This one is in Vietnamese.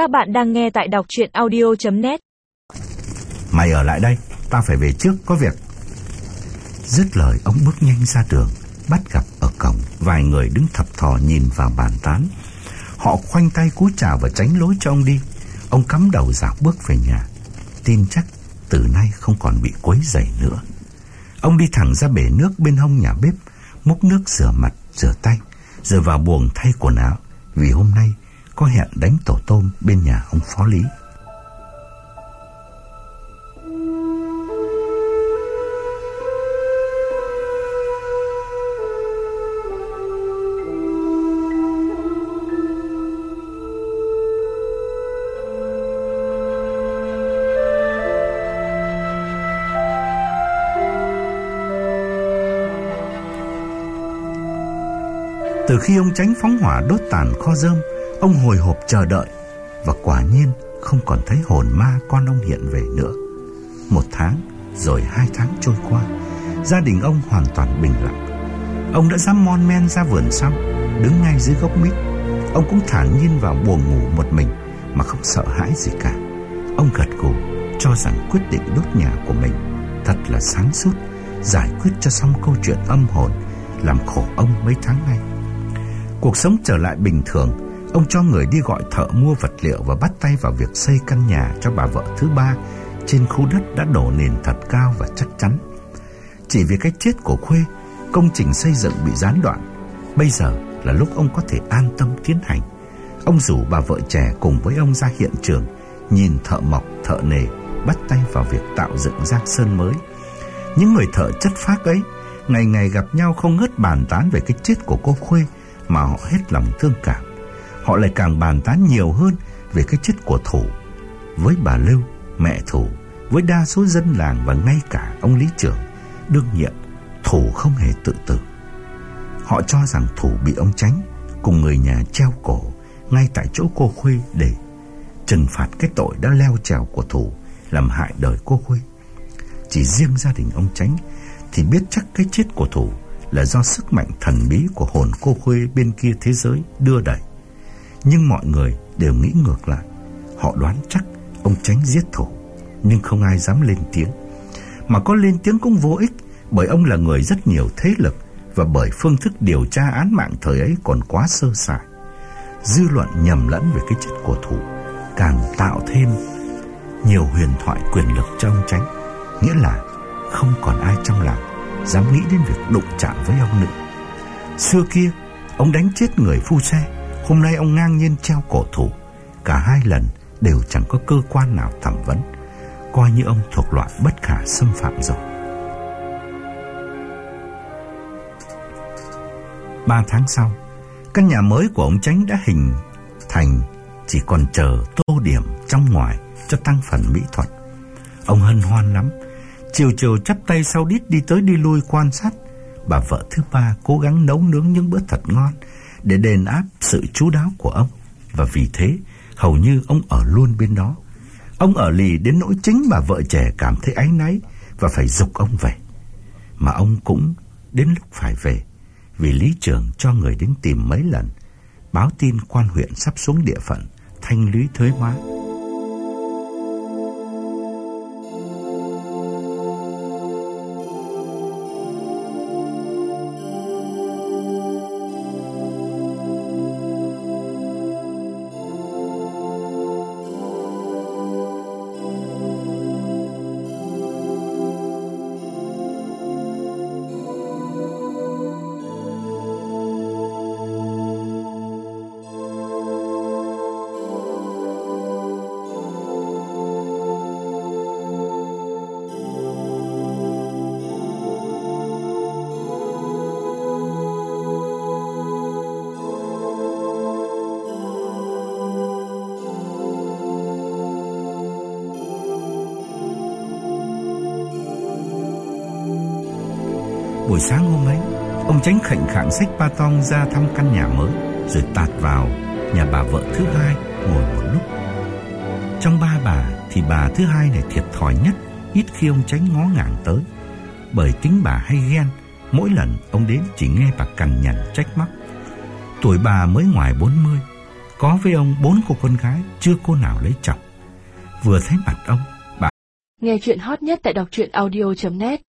Các bạn đang nghe tại đọc chuyện audio.net Mày ở lại đây, ta phải về trước, có việc. Dứt lời, ông bước nhanh ra đường, bắt gặp ở cổng vài người đứng thập thò nhìn vào bàn tán. Họ khoanh tay cúi chào và tránh lối cho ông đi. Ông cắm đầu dạo bước về nhà, tin chắc từ nay không còn bị quấy rầy nữa. Ông đi thẳng ra bể nước bên hông nhà bếp, múc nước rửa mặt, rửa tay, rồi vào buồng thay quần áo, vì hôm nay có hẹn đánh tổ tôm bên nhà ông Phó Lý. Từ khi ông tránh phóng hỏa đốt tàn kho dơm, ông hồi hộp chờ đợi và quả nhiên không còn thấy hồn ma con ông hiện về nữa. Một tháng, rồi hai tháng trôi qua, gia đình ông hoàn toàn bình lặng. Ông đã dám mon men ra vườn xong, đứng ngay dưới gốc mít. Ông cũng thản nhiên vào buồng ngủ một mình mà không sợ hãi gì cả. Ông gật gù cho rằng quyết định đốt nhà của mình thật là sáng suốt, giải quyết cho xong câu chuyện âm hồn làm khổ ông mấy tháng nay. Cuộc sống trở lại bình thường, ông cho người đi gọi thợ mua vật liệu và bắt tay vào việc xây căn nhà cho bà vợ thứ ba trên khu đất đã đổ nền thật cao và chắc chắn. Chỉ vì cái chết của Khuê, công trình xây dựng bị gián đoạn. Bây giờ là lúc ông có thể an tâm tiến hành. Ông rủ bà vợ trẻ cùng với ông ra hiện trường, nhìn thợ mộc, thợ nề, bắt tay vào việc tạo dựng giang sơn mới. Những người thợ chất phác ấy, ngày ngày gặp nhau không ngớt bàn tán về cái chết của cô Khuê, mà họ hết lòng thương cảm. Họ lại càng bàn tán nhiều hơn về cái chết của Thủ. Với bà Lưu, mẹ Thủ, với đa số dân làng và ngay cả ông lý trưởng, đương nhiệm, Thủ không hề tự tử. Họ cho rằng Thủ bị ông tránh cùng người nhà treo cổ ngay tại chỗ cô Khuê để trừng phạt cái tội đã leo trèo của Thủ làm hại đời cô Khuê. Chỉ riêng gia đình ông tránh thì biết chắc cái chết của Thủ là do sức mạnh thần bí của hồn cô Khuê bên kia thế giới đưa đẩy. Nhưng mọi người đều nghĩ ngược lại. Họ đoán chắc ông tránh giết thủ, nhưng không ai dám lên tiếng. Mà có lên tiếng cũng vô ích, bởi ông là người rất nhiều thế lực và bởi phương thức điều tra án mạng thời ấy còn quá sơ sài. Dư luận nhầm lẫn về cái chết của thủ càng tạo thêm nhiều huyền thoại quyền lực cho ông tránh, nghĩa là không còn ai trong làng dám nghĩ đến việc đụng chạm với ông nữa. Xưa kia, ông đánh chết người phu xe, hôm nay ông ngang nhiên treo cổ thủ. Cả hai lần đều chẳng có cơ quan nào thẩm vấn, coi như ông thuộc loại bất khả xâm phạm rồi. Ba tháng sau, căn nhà mới của ông Tránh đã hình thành chỉ còn chờ tô điểm trong ngoài cho tăng phần mỹ thuật. Ông hân hoan lắm, Chiều chiều chắp tay sau đít đi tới đi lui quan sát Bà vợ thứ ba cố gắng nấu nướng những bữa thật ngon để đền áp sự chú đáo của ông. Và vì thế, hầu như ông ở luôn bên đó. Ông ở lì đến nỗi chính bà vợ trẻ cảm thấy áy náy Và phải dục ông về. Mà ông cũng đến lúc phải về, Vì lý trưởng cho người đến tìm mấy lần, Báo tin quan huyện sắp xuống địa phận, Thanh lý thuế hóa. Buổi sáng hôm ấy, ông tránh khệnh khạng xách ba tong ra thăm căn nhà mới, rồi tạt vào nhà bà vợ thứ hai ngồi một lúc. Trong ba bà thì bà thứ hai này thiệt thòi nhất, ít khi ông tránh ngó ngàng tới. Bởi tính bà hay ghen, mỗi lần ông đến chỉ nghe bà cằn nhằn trách móc. Tuổi bà mới ngoài 40, Có với ông bốn cô con gái, chưa cô nào lấy chồng. Vừa thấy mặt ông, bà Nghe chuyện hot nhất tại đọc truyện audio.net